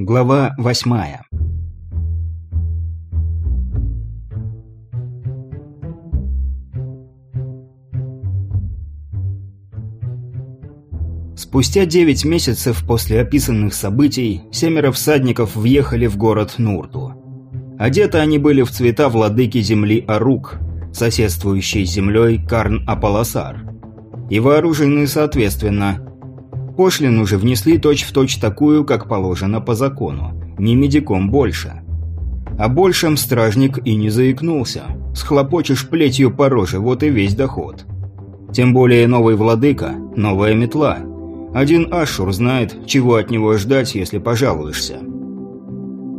Глава восьмая Спустя девять месяцев после описанных событий семеро всадников въехали в город Нурту. Одеты они были в цвета владыки земли Арук, соседствующей с землей Карн-Апаласар. И вооружены соответственно. Пошлину же внесли точь-в-точь точь такую, как положено по закону, не медиком больше. А большем стражник и не заикнулся. Схлопочешь плетью по роже, вот и весь доход. Тем более новый владыка, новая метла. Один Ашур знает, чего от него ждать, если пожалуешься.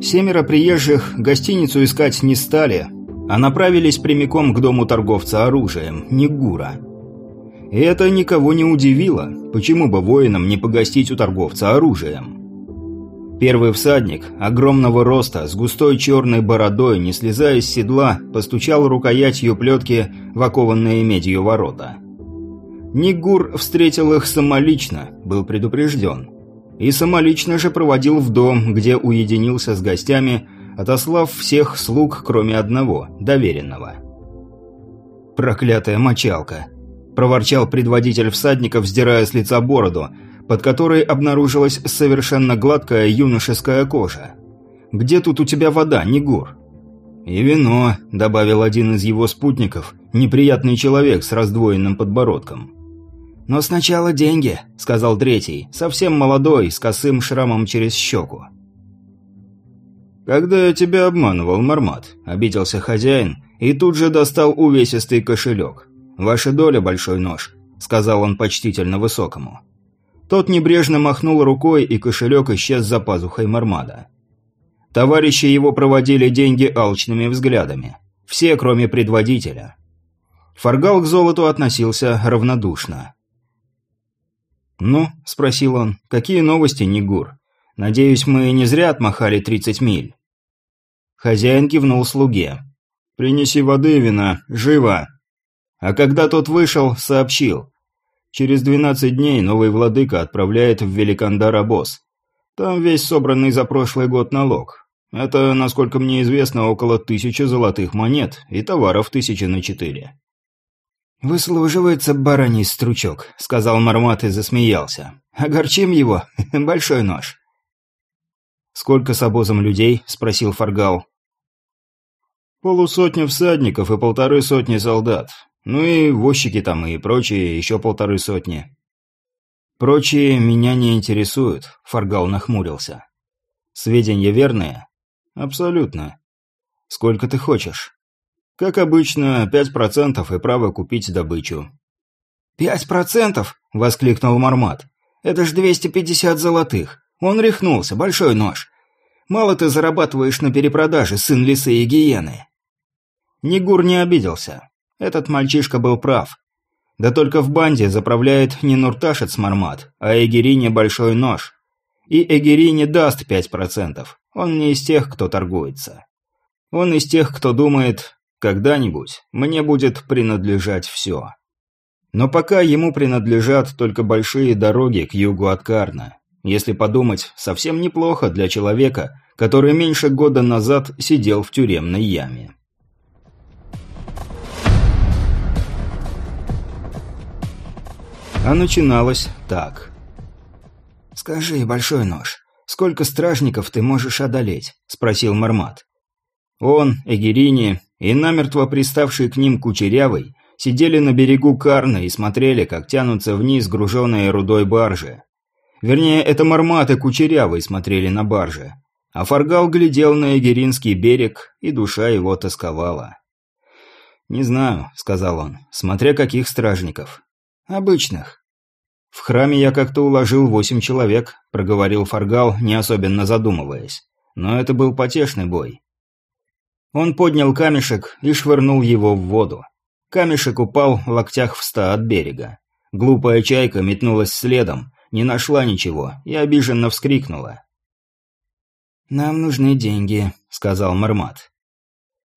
Семеро приезжих гостиницу искать не стали, а направились прямиком к дому торговца оружием, Нигура. И это никого не удивило, почему бы воинам не погостить у торговца оружием. Первый всадник, огромного роста, с густой черной бородой, не слезая с седла, постучал рукоятью плетки в окованные медью ворота. Нигур встретил их самолично, был предупрежден. И самолично же проводил в дом, где уединился с гостями, отослав всех слуг, кроме одного, доверенного. «Проклятая мочалка!» – проворчал предводитель всадников, сдирая с лица бороду, под которой обнаружилась совершенно гладкая юношеская кожа. «Где тут у тебя вода, Нигур?» «И вино», – добавил один из его спутников, неприятный человек с раздвоенным подбородком. «Но сначала деньги», – сказал третий, совсем молодой, с косым шрамом через щеку. «Когда я тебя обманывал, Мармат?» – обиделся хозяин и тут же достал увесистый кошелек. «Ваша доля, большой нож», – сказал он почтительно высокому. Тот небрежно махнул рукой, и кошелек исчез за пазухой Мармада. Товарищи его проводили деньги алчными взглядами. Все, кроме предводителя. Фаргал к золоту относился равнодушно. «Ну?» – спросил он. «Какие новости, Нигур? Надеюсь, мы не зря отмахали тридцать миль?» Хозяин кивнул слуге. «Принеси воды вина. Живо!» А когда тот вышел, сообщил. Через двенадцать дней новый владыка отправляет в Великандар обоз. Там весь собранный за прошлый год налог. Это, насколько мне известно, около тысячи золотых монет и товаров тысячи на четыре. «Выслуживается бараний стручок», — сказал Мармат и засмеялся. «Огорчим его. Большой нож». «Сколько с обозом людей?» – спросил Фаргал. «Полусотня всадников и полторы сотни солдат. Ну и возчики там и прочие еще полторы сотни». «Прочие меня не интересуют», – Фаргал нахмурился. «Сведения верные?» «Абсолютно. Сколько ты хочешь?» «Как обычно, пять процентов и право купить добычу». «Пять процентов?» – воскликнул Мармат. «Это ж двести пятьдесят золотых. Он рехнулся, большой нож. Мало ты зарабатываешь на перепродаже, сын лисы и гиены. Нигур не обиделся. Этот мальчишка был прав. Да только в банде заправляет не Нурташец Мармат, а Эгерине большой нож. И Эгерине даст пять процентов. Он не из тех, кто торгуется. Он из тех, кто думает, когда-нибудь мне будет принадлежать все. Но пока ему принадлежат только большие дороги к югу от Карна. Если подумать, совсем неплохо для человека, который меньше года назад сидел в тюремной яме. А начиналось так. «Скажи, Большой Нож, сколько стражников ты можешь одолеть?» – спросил Мармат. Он, Эгерини и намертво приставший к ним Кучерявый сидели на берегу Карна и смотрели, как тянутся вниз груженные рудой баржи. Вернее, это Мармат и Кучерявый смотрели на барже. А Фаргал глядел на Эгеринский берег, и душа его тосковала. «Не знаю», — сказал он, — «смотря каких стражников». «Обычных». «В храме я как-то уложил восемь человек», — проговорил Фаргал, не особенно задумываясь. Но это был потешный бой. Он поднял камешек и швырнул его в воду. Камешек упал в локтях в ста от берега. Глупая чайка метнулась следом, не нашла ничего и обиженно вскрикнула. «Нам нужны деньги», — сказал Мармат.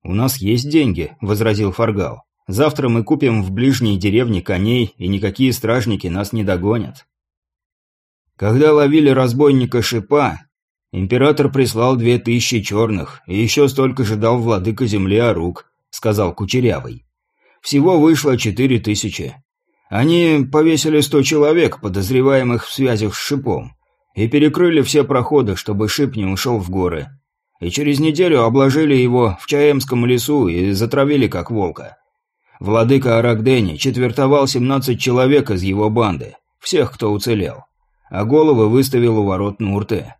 «У нас есть деньги», — возразил Фаргал. «Завтра мы купим в ближней деревне коней, и никакие стражники нас не догонят». Когда ловили разбойника Шипа, «Император прислал две тысячи черных, и еще столько же дал владыка земли Арук», — сказал Кучерявый. «Всего вышло четыре тысячи. Они повесили сто человек, подозреваемых в связях с шипом, и перекрыли все проходы, чтобы шип не ушел в горы. И через неделю обложили его в Чаемском лесу и затравили как волка. Владыка Арагдени четвертовал семнадцать человек из его банды, всех, кто уцелел, а головы выставил у ворот Нурты.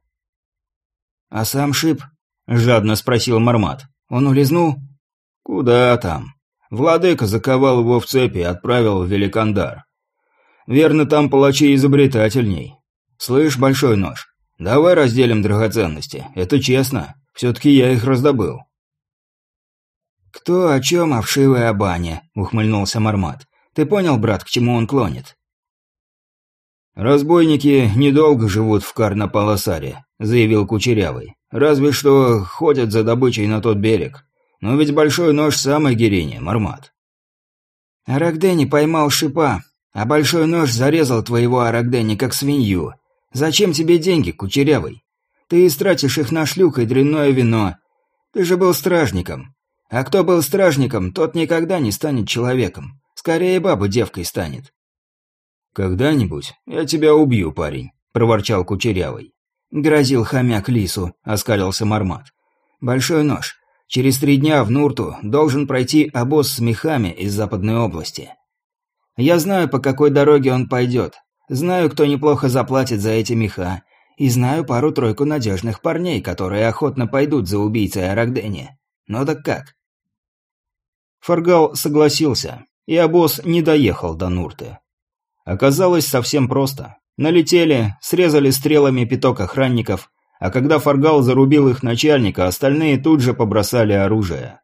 «А сам Шип?» – жадно спросил Мармат. «Он улизнул?» «Куда там? Владыка заковал его в цепи и отправил в Великандар. Верно, там палачи изобретательней. Слышь, большой нож, давай разделим драгоценности, это честно, все-таки я их раздобыл». «Кто о чем, а вшивой о бане?» – ухмыльнулся Мармат. «Ты понял, брат, к чему он клонит?» «Разбойники недолго живут в Карнапаласаре», — заявил Кучерявый. «Разве что ходят за добычей на тот берег. Но ведь большой нож сам Агирине, Мармат». «Арагдени поймал шипа, а большой нож зарезал твоего Арагдени как свинью. Зачем тебе деньги, Кучерявый? Ты истратишь их на шлюх и дрянное вино. Ты же был стражником. А кто был стражником, тот никогда не станет человеком. Скорее баба девкой станет. «Когда-нибудь я тебя убью, парень», – проворчал Кучерявый. Грозил хомяк лису, оскалился Мармат. «Большой нож. Через три дня в Нурту должен пройти обоз с мехами из Западной области. Я знаю, по какой дороге он пойдет. Знаю, кто неплохо заплатит за эти меха. И знаю пару-тройку надежных парней, которые охотно пойдут за убийцей Арагдени. Ну так как?» Фаргал согласился, и обоз не доехал до Нурты. Оказалось совсем просто. Налетели, срезали стрелами пяток охранников, а когда Фаргал зарубил их начальника, остальные тут же побросали оружие.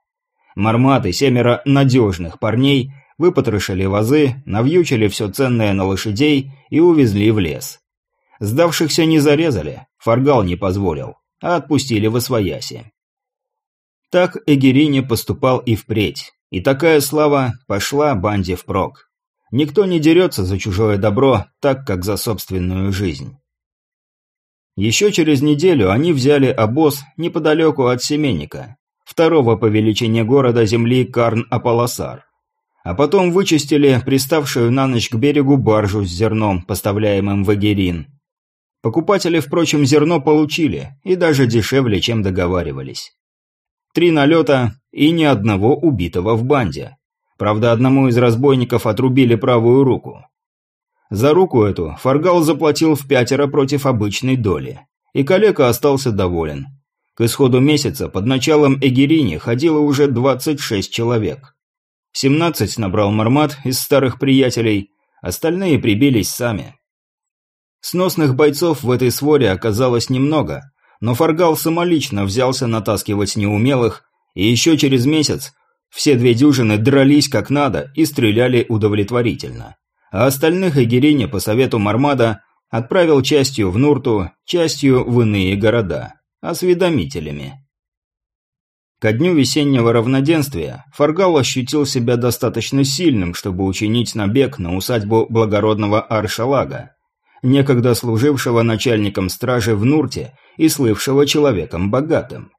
Марматы, семеро надежных парней, выпотрошили вазы, навьючили все ценное на лошадей и увезли в лес. Сдавшихся не зарезали, Фаргал не позволил, а отпустили в освояси. Так Эгерине поступал и впредь, и такая слава пошла банде впрок. Никто не дерется за чужое добро так, как за собственную жизнь. Еще через неделю они взяли обоз неподалеку от Семенника, второго по величине города земли Карн-Аполосар. А потом вычистили приставшую на ночь к берегу баржу с зерном, поставляемым в Агерин. Покупатели, впрочем, зерно получили, и даже дешевле, чем договаривались. Три налета и ни одного убитого в банде. Правда, одному из разбойников отрубили правую руку. За руку эту Фаргал заплатил в пятеро против обычной доли. И калека остался доволен. К исходу месяца под началом Эгерини ходило уже 26 человек. 17 набрал Мармат из старых приятелей, остальные прибились сами. Сносных бойцов в этой своре оказалось немного, но Фаргал самолично взялся натаскивать неумелых, и еще через месяц все две дюжины дрались как надо и стреляли удовлетворительно. А остальных Эгерине по совету Мармада отправил частью в Нурту, частью в иные города. Осведомителями. Ко дню весеннего равноденствия Фаргал ощутил себя достаточно сильным, чтобы учинить набег на усадьбу благородного Аршалага, некогда служившего начальником стражи в Нурте и слывшего человеком богатым.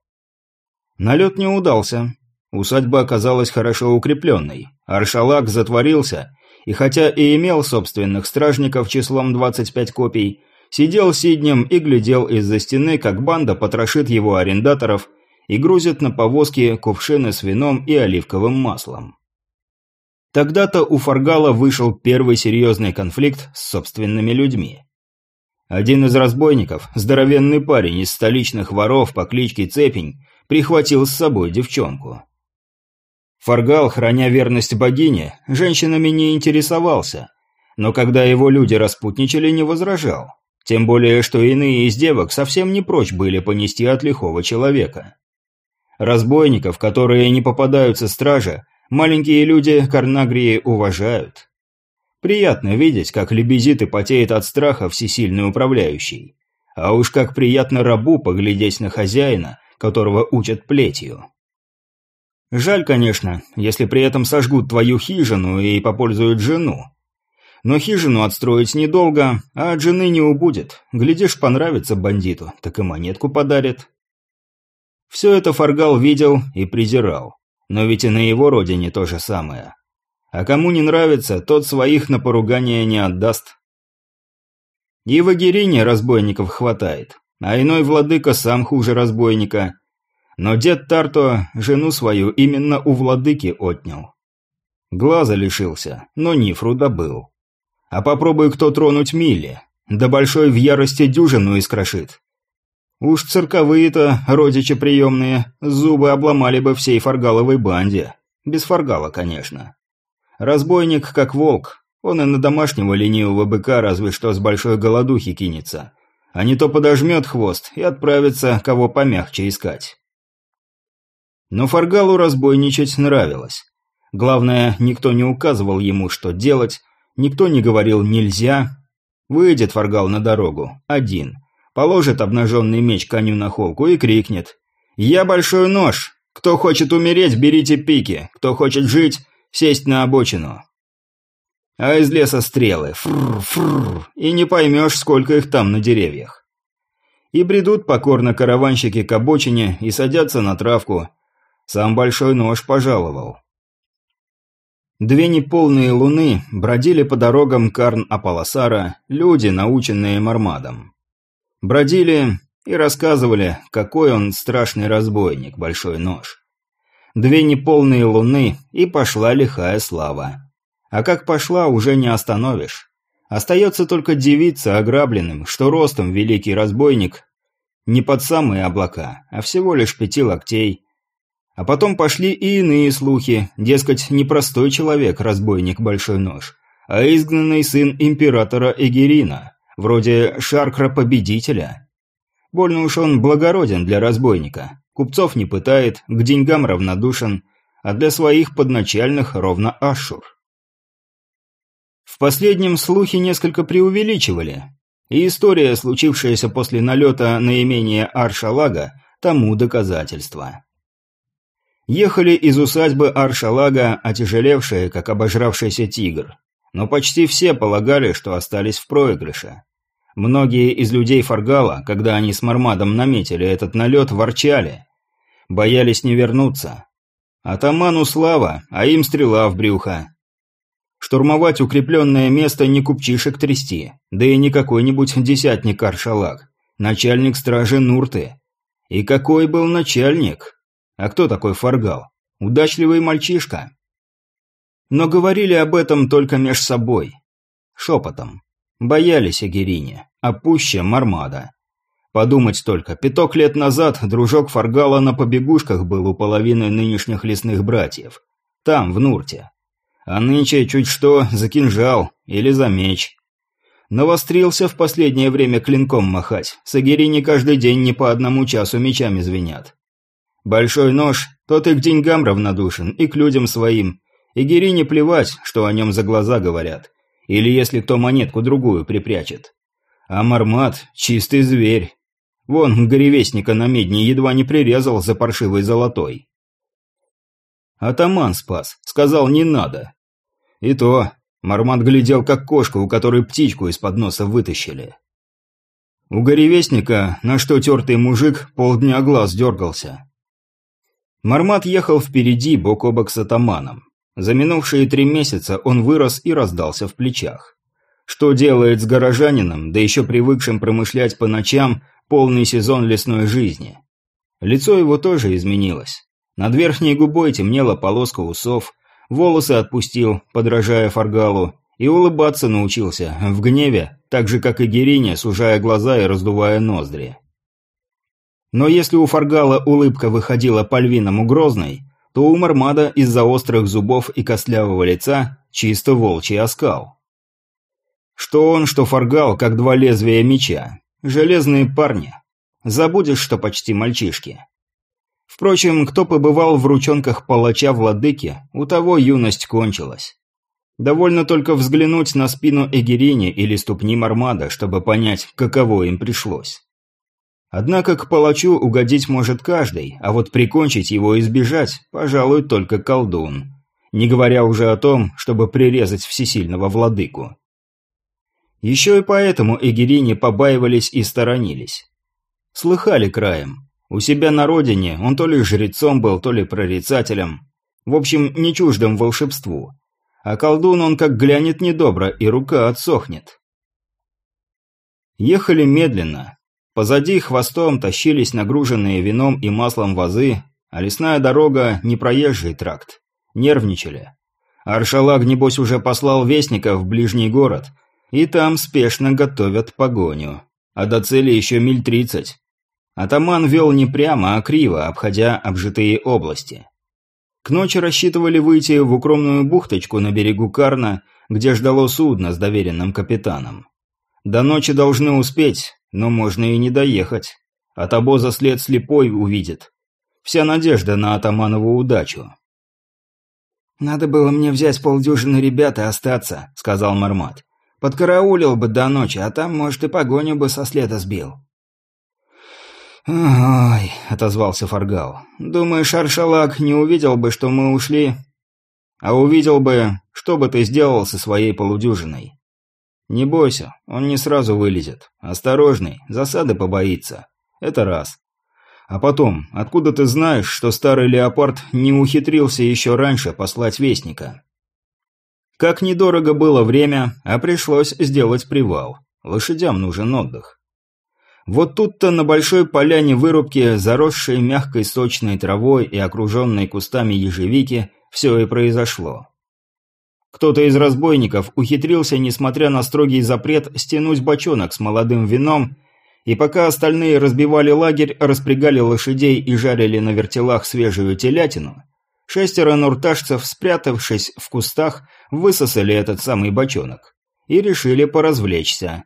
Налет не удался, Усадьба оказалась хорошо укрепленной. Аршалак затворился, и хотя и имел собственных стражников числом 25 копий, сидел сиднем и глядел из-за стены, как банда потрошит его арендаторов и грузит на повозки кувшины с вином и оливковым маслом. Тогда-то у Фаргала вышел первый серьезный конфликт с собственными людьми. Один из разбойников, здоровенный парень из столичных воров по кличке Цепень, прихватил с собой девчонку. Фаргал, храня верность богине, женщинами не интересовался, но когда его люди распутничали, не возражал. Тем более, что иные из девок совсем не прочь были понести от лихого человека. Разбойников, которые не попадаются страже, маленькие люди Карнагрии уважают. Приятно видеть, как лебезит и потеет от страха всесильный управляющий. А уж как приятно рабу поглядеть на хозяина, которого учат плетью. Жаль, конечно, если при этом сожгут твою хижину и попользуют жену. Но хижину отстроить недолго, а от жены не убудет. Глядишь, понравится бандиту, так и монетку подарит. Все это Фаргал видел и презирал. Но ведь и на его родине то же самое. А кому не нравится, тот своих на поругание не отдаст. И в Агирине разбойников хватает, а иной владыка сам хуже разбойника. Но дед Тарто жену свою именно у владыки отнял. Глаза лишился, но Нифру добыл. А попробуй кто тронуть Милли, да большой в ярости дюжину искрошит. Уж цирковые-то, родичи приемные, зубы обломали бы всей фаргаловой банде. Без фаргала, конечно. Разбойник как волк, он и на домашнего ленивого быка разве что с большой голодухи кинется. А не то подожмет хвост и отправится кого помягче искать. Но Фаргалу разбойничать нравилось. Главное, никто не указывал ему, что делать, Никто не говорил «нельзя». Выйдет Фаргал на дорогу, один. Положит обнаженный меч коню на холку и крикнет. «Я большой нож! Кто хочет умереть, берите пики. Кто хочет жить, сесть на обочину». А из леса стрелы. Фррр, фррр. И не поймешь, сколько их там на деревьях. И бредут покорно караванщики к обочине и садятся на травку. Сам большой нож пожаловал. Две неполные луны бродили по дорогам Карн-Апаласара люди, наученные Мармадом. Бродили и рассказывали, какой он страшный разбойник, большой нож. Две неполные луны, и пошла лихая слава. А как пошла, уже не остановишь. Остается только девица ограбленным, что ростом великий разбойник не под самые облака, а всего лишь пяти локтей – а потом пошли и иные слухи, дескать, не простой человек, разбойник Большой Нож, а изгнанный сын императора Эгерина, вроде Шаркра-победителя. Больно уж он благороден для разбойника, купцов не пытает, к деньгам равнодушен, а для своих подначальных ровно Ашур. В последнем слухи несколько преувеличивали, и история, случившаяся после налета на имение Аршалага, тому доказательство. Ехали из усадьбы Аршалага, отяжелевшие, как обожравшийся тигр. Но почти все полагали, что остались в проигрыше. Многие из людей Фаргала, когда они с Мармадом наметили этот налет, ворчали. Боялись не вернуться. Атаману слава, а им стрела в брюхо. Штурмовать укрепленное место не купчишек трясти, да и не какой-нибудь десятник Аршалаг. Начальник стражи Нурты. И какой был начальник? А кто такой Фаргал? Удачливый мальчишка. Но говорили об этом только меж собой. Шепотом. Боялись Агирине, а пуще Мармада. Подумать только, пяток лет назад дружок Фаргала на побегушках был у половины нынешних лесных братьев. Там, в Нурте. А нынче чуть что за кинжал или за меч. Навострился в последнее время клинком махать. С Агирине каждый день не по одному часу мечами звенят. Большой нож, тот и к деньгам равнодушен, и к людям своим. И плевать, что о нем за глаза говорят. Или если кто монетку другую припрячет. А Мармат – чистый зверь. Вон, горевестника на медне едва не прирезал за паршивой золотой. Атаман спас, сказал не надо. И то, Мармат глядел как кошка, у которой птичку из-под носа вытащили. У горевестника, на что тертый мужик, полдня глаз дергался. Мармат ехал впереди, бок о бок с атаманом. За минувшие три месяца он вырос и раздался в плечах. Что делает с горожанином, да еще привыкшим промышлять по ночам, полный сезон лесной жизни? Лицо его тоже изменилось. Над верхней губой темнела полоска усов, волосы отпустил, подражая Фаргалу, и улыбаться научился, в гневе, так же, как и Гериня, сужая глаза и раздувая ноздри. Но если у Фаргала улыбка выходила по-львиному грозной, то у Мармада из-за острых зубов и костлявого лица чисто волчий оскал. Что он, что Фаргал, как два лезвия меча. Железные парни. Забудешь, что почти мальчишки. Впрочем, кто побывал в ручонках палача владыки, у того юность кончилась. Довольно только взглянуть на спину Эгерини или ступни Мармада, чтобы понять, каково им пришлось. Однако к палачу угодить может каждый, а вот прикончить его и избежать, пожалуй, только колдун. Не говоря уже о том, чтобы прирезать всесильного владыку. Еще и поэтому Эгерини побаивались и сторонились. Слыхали краем. У себя на родине он то ли жрецом был, то ли прорицателем. В общем, не чуждым волшебству. А колдун он как глянет недобро, и рука отсохнет. Ехали медленно. Позади хвостом тащились нагруженные вином и маслом вазы, а лесная дорога – непроезжий тракт. Нервничали. Аршалаг, небось, уже послал вестника в ближний город, и там спешно готовят погоню. А до цели еще миль тридцать. Атаман вел не прямо, а криво, обходя обжитые области. К ночи рассчитывали выйти в укромную бухточку на берегу Карна, где ждало судно с доверенным капитаном. До ночи должны успеть, но можно и не доехать. От обоза след слепой увидит. Вся надежда на атаманову удачу. «Надо было мне взять полдюжины ребят и остаться», — сказал Мармат. «Подкараулил бы до ночи, а там, может, и погоню бы со следа сбил». «Ой», — отозвался Фаргал. «Думаешь, Аршалак не увидел бы, что мы ушли? А увидел бы, что бы ты сделал со своей полудюжиной? Не бойся, он не сразу вылезет. Осторожный, засады побоится. Это раз. А потом, откуда ты знаешь, что старый леопард не ухитрился еще раньше послать вестника? Как недорого было время, а пришлось сделать привал. Лошадям нужен отдых. Вот тут-то на большой поляне вырубки, заросшей мягкой сочной травой и окруженной кустами ежевики, все и произошло. Кто-то из разбойников ухитрился, несмотря на строгий запрет, стянуть бочонок с молодым вином и пока остальные разбивали лагерь, распрягали лошадей и жарили на вертелах свежую телятину, шестеро нурташцев, спрятавшись в кустах, высосали этот самый бочонок и решили поразвлечься.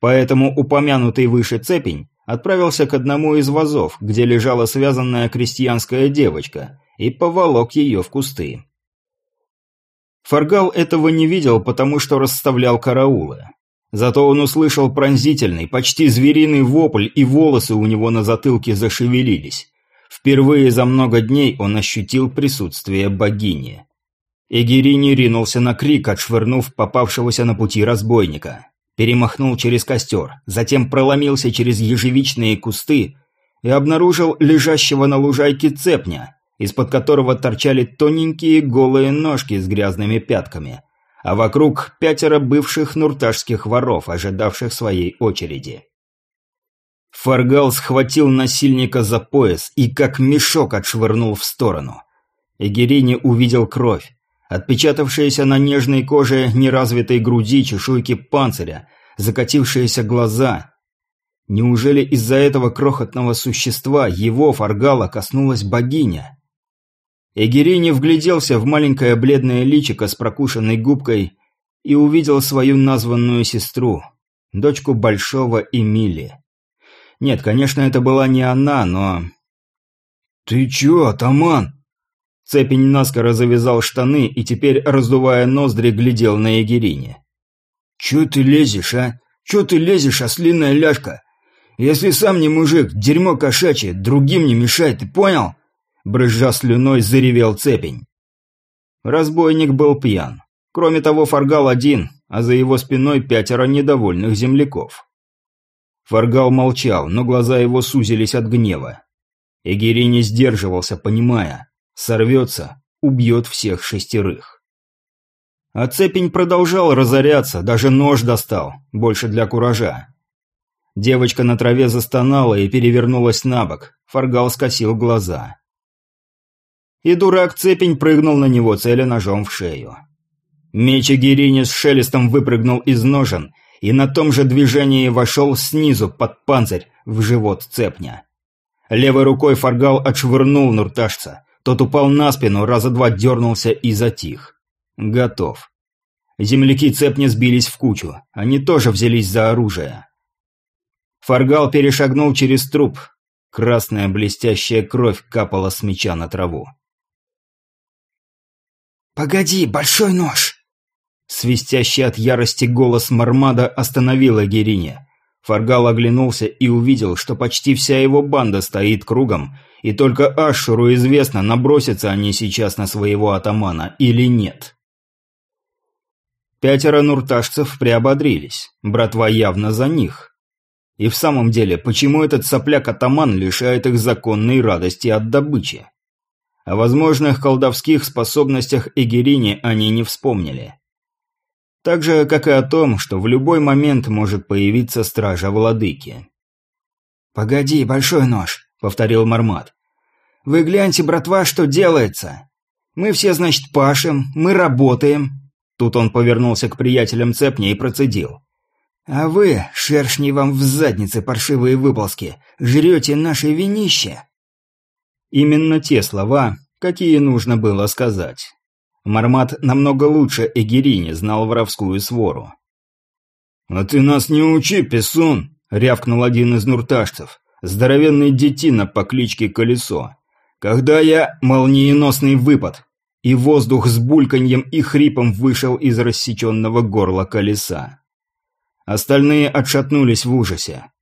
Поэтому упомянутый выше цепень отправился к одному из вазов, где лежала связанная крестьянская девочка, и поволок ее в кусты. Фаргал этого не видел, потому что расставлял караулы. Зато он услышал пронзительный, почти звериный вопль, и волосы у него на затылке зашевелились. Впервые за много дней он ощутил присутствие богини. Эгерини ринулся на крик, отшвырнув попавшегося на пути разбойника. Перемахнул через костер, затем проломился через ежевичные кусты и обнаружил лежащего на лужайке цепня, из-под которого торчали тоненькие голые ножки с грязными пятками – а вокруг пятеро бывших нурташских воров, ожидавших своей очереди. Фаргал схватил насильника за пояс и как мешок отшвырнул в сторону. Эгерини увидел кровь, отпечатавшиеся на нежной коже неразвитой груди чешуйки панциря, закатившиеся глаза. Неужели из-за этого крохотного существа его, Фаргала, коснулась богиня? Эгерини вгляделся в маленькое бледное личико с прокушенной губкой и увидел свою названную сестру, дочку Большого Эмили. Нет, конечно, это была не она, но... «Ты чё, атаман?» Цепень наскоро завязал штаны и теперь, раздувая ноздри, глядел на Егерине. «Чё ты лезешь, а? Чё ты лезешь, ослиная ляжка? Если сам не мужик, дерьмо кошачье, другим не мешай, ты понял?» Брызжа слюной, заревел цепень. Разбойник был пьян. Кроме того, Фаргал один, а за его спиной пятеро недовольных земляков. Фаргал молчал, но глаза его сузились от гнева. Эгери не сдерживался, понимая, сорвется, убьет всех шестерых. А цепень продолжал разоряться, даже нож достал, больше для куража. Девочка на траве застонала и перевернулась на бок. Фаргал скосил глаза и дурак-цепень прыгнул на него, целя ножом в шею. Меч Агирини с шелестом выпрыгнул из ножен и на том же движении вошел снизу под панцирь в живот цепня. Левой рукой Фаргал отшвырнул нурташца. Тот упал на спину, раза два дернулся и затих. Готов. Земляки цепня сбились в кучу. Они тоже взялись за оружие. Фаргал перешагнул через труп. Красная блестящая кровь капала с меча на траву. «Погоди, большой нож!» Свистящий от ярости голос Мармада остановил Агирине. Фаргал оглянулся и увидел, что почти вся его банда стоит кругом, и только Ашуру известно, набросятся они сейчас на своего атамана или нет. Пятеро нурташцев приободрились, братва явно за них. И в самом деле, почему этот сопляк-атаман лишает их законной радости от добычи? О возможных колдовских способностях Эгерини они не вспомнили. Так же, как и о том, что в любой момент может появиться стража владыки. «Погоди, большой нож», — повторил Мармат. «Вы гляньте, братва, что делается. Мы все, значит, пашем, мы работаем». Тут он повернулся к приятелям цепня и процедил. «А вы, шершни вам в заднице паршивые выползки, жрете наше винище». Именно те слова, какие нужно было сказать. Мармат намного лучше Эгерини знал воровскую свору. «А ты нас не учи, песун!» — рявкнул один из нурташцев, здоровенный детина по кличке Колесо. «Когда я...» — молниеносный выпад, и воздух с бульканьем и хрипом вышел из рассеченного горла колеса. Остальные отшатнулись в ужасе.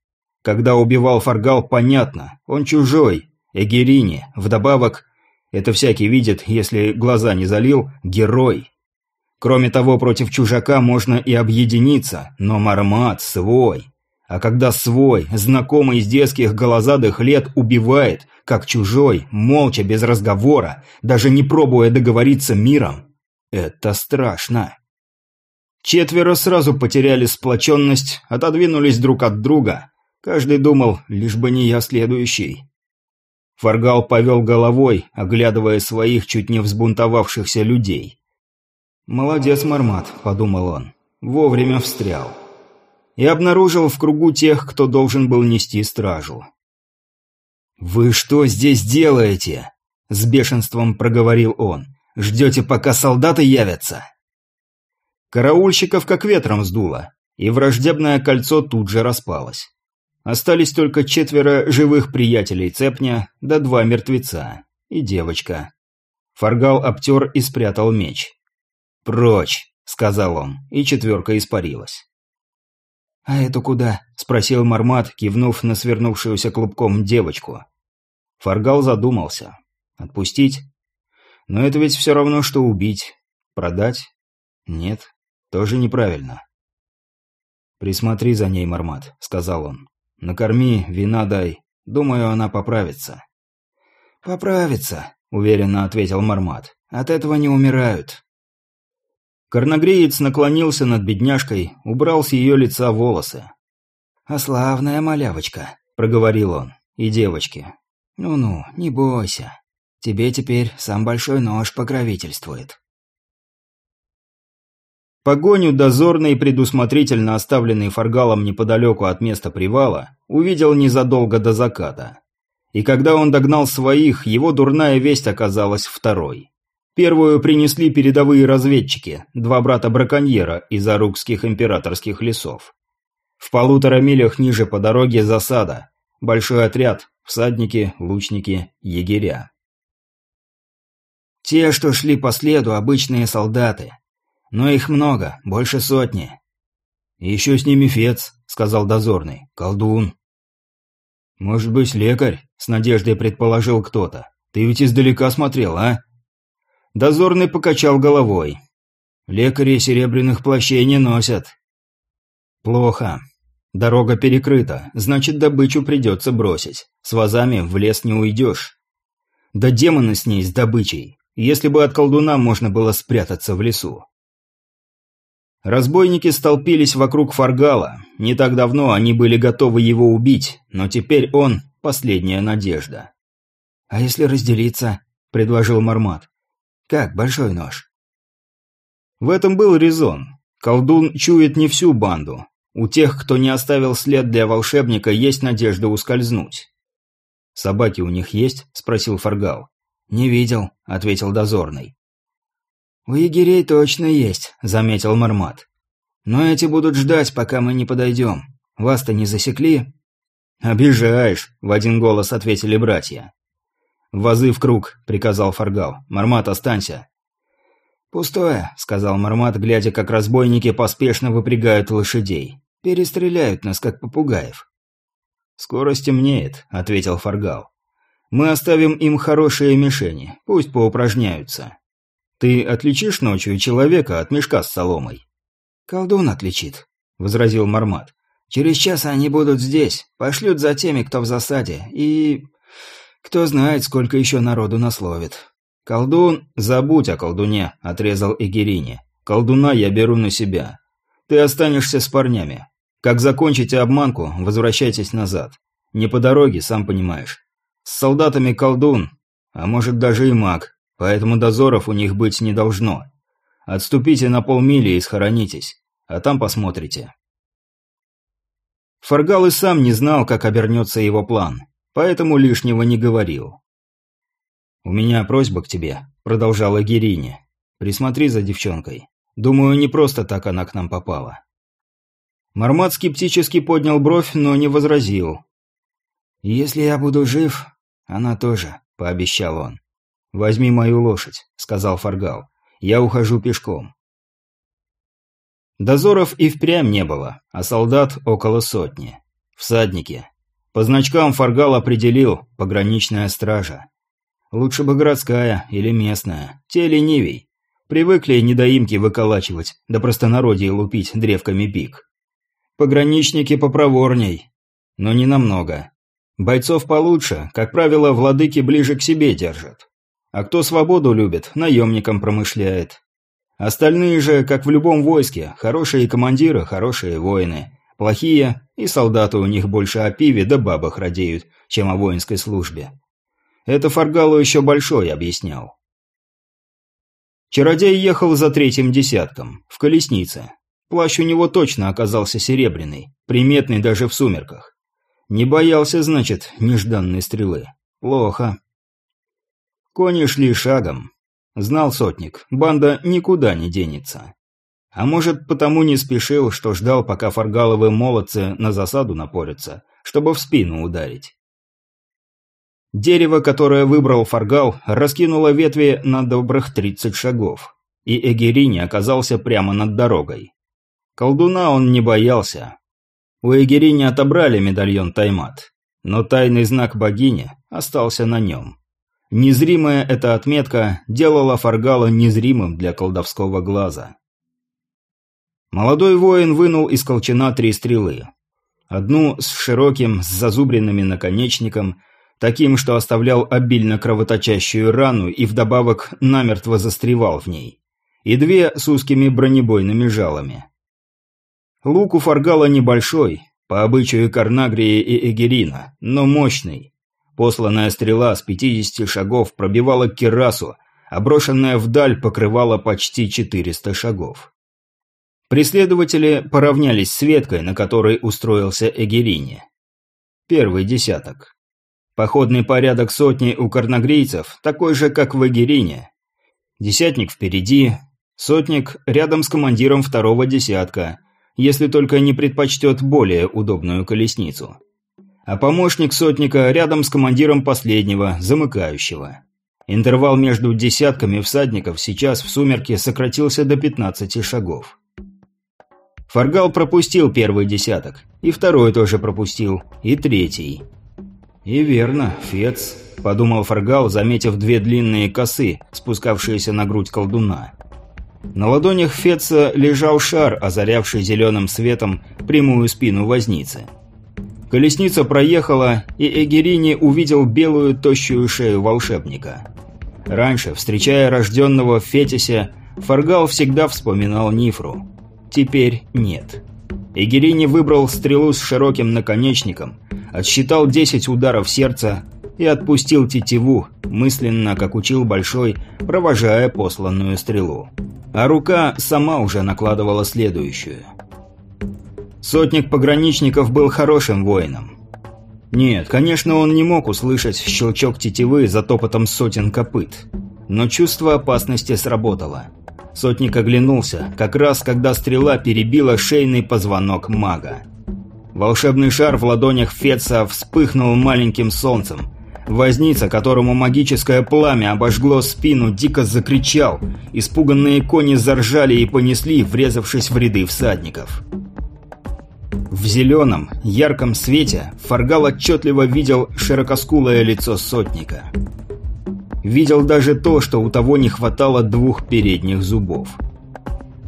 Когда убивал Фаргал, понятно, он чужой, Эгерини, вдобавок, это всякий видит, если глаза не залил, герой. Кроме того, против чужака можно и объединиться, но Мармат свой. А когда свой, знакомый из детских голозадых лет, убивает, как чужой, молча, без разговора, даже не пробуя договориться миром, это страшно. Четверо сразу потеряли сплоченность, отодвинулись друг от друга. Каждый думал, лишь бы не я следующий. Фаргал повел головой, оглядывая своих чуть не взбунтовавшихся людей. «Молодец, Мармат», — подумал он. Вовремя встрял. И обнаружил в кругу тех, кто должен был нести стражу. «Вы что здесь делаете?» — с бешенством проговорил он. «Ждете, пока солдаты явятся?» Караульщиков как ветром сдуло, и враждебное кольцо тут же распалось. Остались только четверо живых приятелей цепня, да два мертвеца. И девочка. Фаргал обтер и спрятал меч. «Прочь!» — сказал он, и четверка испарилась. «А это куда?» — спросил Мармат, кивнув на свернувшуюся клубком девочку. Фаргал задумался. «Отпустить? Но это ведь все равно, что убить. Продать? Нет, тоже неправильно». «Присмотри за ней, Мармат», — сказал он. Накорми, вина дай. Думаю, она поправится». «Поправится», — уверенно ответил Мармат. «От этого не умирают». Корногреец наклонился над бедняжкой, убрал с ее лица волосы. «А славная малявочка», — проговорил он, — «и девочки». «Ну-ну, не бойся. Тебе теперь сам большой нож покровительствует». Погоню дозорный, предусмотрительно оставленный фаргалом неподалеку от места привала, увидел незадолго до заката. И когда он догнал своих, его дурная весть оказалась второй. Первую принесли передовые разведчики, два брата-браконьера из арукских императорских лесов. В полутора милях ниже по дороге засада. Большой отряд, всадники, лучники, егеря. Те, что шли по следу, обычные солдаты – но их много, больше сотни. «Еще с ними фец», — сказал дозорный. «Колдун». «Может быть, лекарь?» — с надеждой предположил кто-то. «Ты ведь издалека смотрел, а?» Дозорный покачал головой. «Лекари серебряных плащей не носят». «Плохо. Дорога перекрыта, значит, добычу придется бросить. С вазами в лес не уйдешь. Да демоны с ней, с добычей. Если бы от колдуна можно было спрятаться в лесу. Разбойники столпились вокруг Фаргала. Не так давно они были готовы его убить, но теперь он – последняя надежда. «А если разделиться?» – предложил Мармат. «Как, большой нож?» В этом был резон. Колдун чует не всю банду. У тех, кто не оставил след для волшебника, есть надежда ускользнуть. «Собаки у них есть?» – спросил Фаргал. «Не видел», – ответил дозорный. «У егерей точно есть», — заметил Мармат. «Но эти будут ждать, пока мы не подойдем. Вас-то не засекли?» «Обижаешь», — в один голос ответили братья. «Вазы в круг», — приказал Фаргал. «Мармат, останься». «Пустое», — сказал Мармат, глядя, как разбойники поспешно выпрягают лошадей. «Перестреляют нас, как попугаев». «Скоро стемнеет», — ответил Фаргал. «Мы оставим им хорошие мишени, пусть поупражняются». Ты отличишь ночью человека от мешка с соломой?» «Колдун отличит», — возразил Мармат. «Через час они будут здесь, пошлют за теми, кто в засаде, и... кто знает, сколько еще народу насловит». «Колдун, забудь о колдуне», — отрезал Эгерини. «Колдуна я беру на себя. Ты останешься с парнями. Как закончите обманку, возвращайтесь назад. Не по дороге, сам понимаешь. С солдатами колдун, а может даже и маг, поэтому дозоров у них быть не должно. Отступите на полмили и схоронитесь, а там посмотрите». Фаргал и сам не знал, как обернется его план, поэтому лишнего не говорил. «У меня просьба к тебе», — продолжала Герини. «Присмотри за девчонкой. Думаю, не просто так она к нам попала». Мармат скептически поднял бровь, но не возразил. «Если я буду жив, она тоже», — пообещал он. «Возьми мою лошадь», — сказал Фаргал. «Я ухожу пешком». Дозоров и впрямь не было, а солдат около сотни. Всадники. По значкам Фаргал определил пограничная стража. Лучше бы городская или местная. Те ленивей. Привыкли недоимки выколачивать, да простонародье лупить древками пик. Пограничники попроворней. Но не намного. Бойцов получше, как правило, владыки ближе к себе держат. А кто свободу любит, наемником промышляет. Остальные же, как в любом войске, хорошие командиры, хорошие воины. Плохие, и солдаты у них больше о пиве да бабах радеют, чем о воинской службе. Это Фаргалу еще большой объяснял. Чародей ехал за третьим десятком, в колеснице. Плащ у него точно оказался серебряный, приметный даже в сумерках. Не боялся, значит, нежданной стрелы. Плохо. Кони шли шагом. Знал сотник, банда никуда не денется. А может, потому не спешил, что ждал, пока фаргаловые молодцы на засаду напорятся, чтобы в спину ударить. Дерево, которое выбрал Фаргал, раскинуло ветви на добрых 30 шагов, и Эгерини оказался прямо над дорогой. Колдуна он не боялся. У Эгерини отобрали медальон Таймат, но тайный знак богини остался на нем. Незримая эта отметка делала Фаргала незримым для колдовского глаза. Молодой воин вынул из колчана три стрелы. Одну с широким, с зазубренными наконечником – таким, что оставлял обильно кровоточащую рану и вдобавок намертво застревал в ней, и две с узкими бронебойными жалами. Лук у Фаргала небольшой, по обычаю Карнагрии и Эгерина, но мощный. Посланная стрела с 50 шагов пробивала кирасу, а брошенная вдаль покрывала почти 400 шагов. Преследователи поравнялись с веткой, на которой устроился Эгерине. Первый десяток. Походный порядок сотни у карнагрийцев такой же, как в Эгерине. Десятник впереди, сотник рядом с командиром второго десятка, если только не предпочтет более удобную колесницу. А помощник сотника рядом с командиром последнего, замыкающего. Интервал между десятками всадников сейчас в сумерке сократился до 15 шагов. Фаргал пропустил первый десяток, и второй тоже пропустил, и третий – «И верно, Фец», – подумал Фаргал, заметив две длинные косы, спускавшиеся на грудь колдуна. На ладонях Феца лежал шар, озарявший зеленым светом прямую спину возницы. Колесница проехала, и Эгерини увидел белую тощую шею волшебника. Раньше, встречая рожденного в Фетисе, Фаргал всегда вспоминал Нифру. Теперь нет. Эгерини выбрал стрелу с широким наконечником, отсчитал 10 ударов сердца и отпустил тетиву, мысленно, как учил Большой, провожая посланную стрелу. А рука сама уже накладывала следующую. Сотник пограничников был хорошим воином. Нет, конечно, он не мог услышать щелчок тетивы за топотом сотен копыт. Но чувство опасности сработало. Сотник оглянулся, как раз когда стрела перебила шейный позвонок мага. Волшебный шар в ладонях Фетца вспыхнул маленьким солнцем. Возница, которому магическое пламя обожгло спину, дико закричал. Испуганные кони заржали и понесли, врезавшись в ряды всадников. В зеленом, ярком свете Фаргал отчетливо видел широкоскулое лицо сотника. Видел даже то, что у того не хватало двух передних зубов.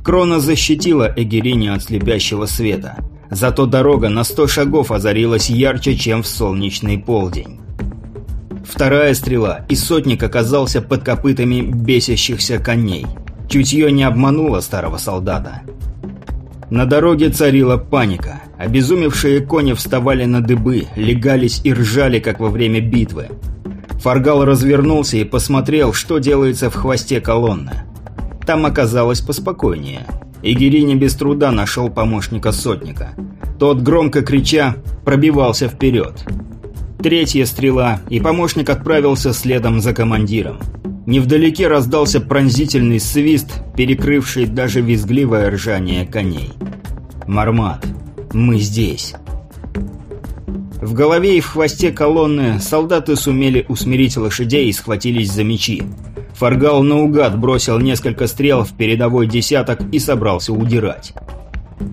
Крона защитила Эгерини от слепящего света. Зато дорога на сто шагов озарилась ярче, чем в солнечный полдень. Вторая стрела, и сотник оказался под копытами бесящихся коней. Чутье не обмануло старого солдата. На дороге царила паника. Обезумевшие кони вставали на дыбы, легались и ржали, как во время битвы. Фаргал развернулся и посмотрел, что делается в хвосте колонны. Там оказалось поспокойнее. Игерини без труда нашел помощника сотника. Тот, громко крича, пробивался вперед. Третья стрела, и помощник отправился следом за командиром. Невдалеке раздался пронзительный свист, перекрывший даже визгливое ржание коней. «Мармат, мы здесь». В голове и в хвосте колонны солдаты сумели усмирить лошадей и схватились за мечи. Фаргал наугад бросил несколько стрел в передовой десяток и собрался удирать.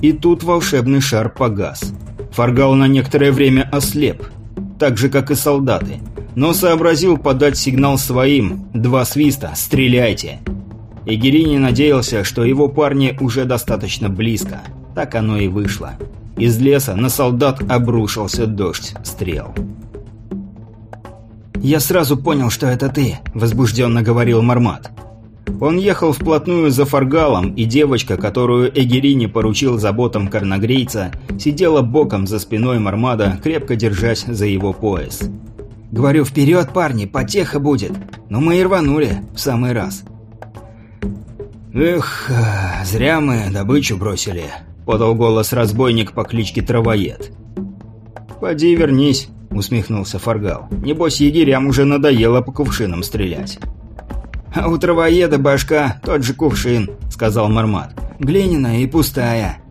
И тут волшебный шар погас. Фаргал на некоторое время ослеп, так же, как и солдаты – но сообразил подать сигнал своим «Два свиста, стреляйте!». Игерини надеялся, что его парни уже достаточно близко. Так оно и вышло. Из леса на солдат обрушился дождь стрел. «Я сразу понял, что это ты», – возбужденно говорил Мармат. Он ехал вплотную за Фаргалом, и девочка, которую Эгерини поручил заботам карнагрейца, сидела боком за спиной Мармада, крепко держась за его пояс. Говорю, вперед, парни, потеха будет. Но мы и рванули в самый раз. «Эх, зря мы добычу бросили», — подал голос разбойник по кличке Травоед. «Поди вернись», — усмехнулся Фаргал. «Небось, егерям уже надоело по кувшинам стрелять». «А у травоеда башка тот же кувшин», — сказал Мармат. «Глиняная и пустая».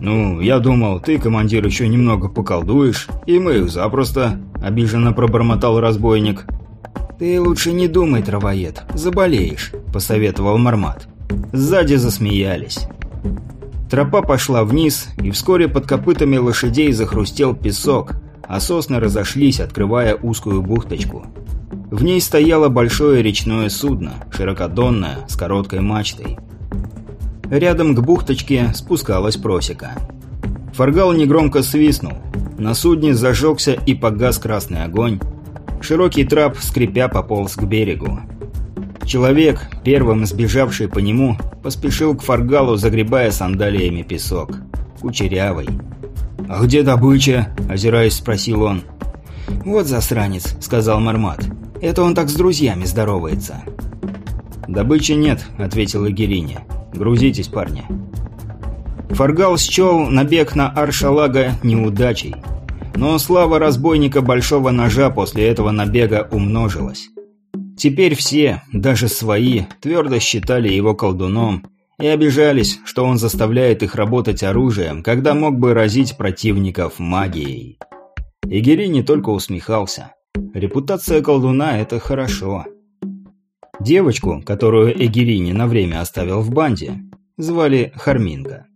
«Ну, я думал, ты, командир, еще немного поколдуешь, и мы их запросто», — обиженно пробормотал разбойник. «Ты лучше не думай, травоед, заболеешь», — посоветовал Мармат. Сзади засмеялись. Тропа пошла вниз, и вскоре под копытами лошадей захрустел песок, а сосны разошлись, открывая узкую бухточку. В ней стояло большое речное судно, широкодонное, с короткой мачтой. Рядом к бухточке спускалась просека. Фаргал негромко свистнул. На судне зажегся и погас красный огонь. Широкий трап, скрипя, пополз к берегу. Человек, первым сбежавший по нему, поспешил к Фаргалу, загребая сандалиями песок. Кучерявый. «А где добыча?» – озираясь, спросил он. «Вот засранец», – сказал Мармат. «Это он так с друзьями здоровается». «Добычи нет», – ответил Игерине. Грузитесь, парни. Фаргал счел набег на Аршалага неудачей. Но слава разбойника Большого Ножа после этого набега умножилась. Теперь все, даже свои, твердо считали его колдуном и обижались, что он заставляет их работать оружием, когда мог бы разить противников магией. Игери не только усмехался. Репутация колдуна – это хорошо. Девочку, которую Эгерини на время оставил в банде, звали Харминга.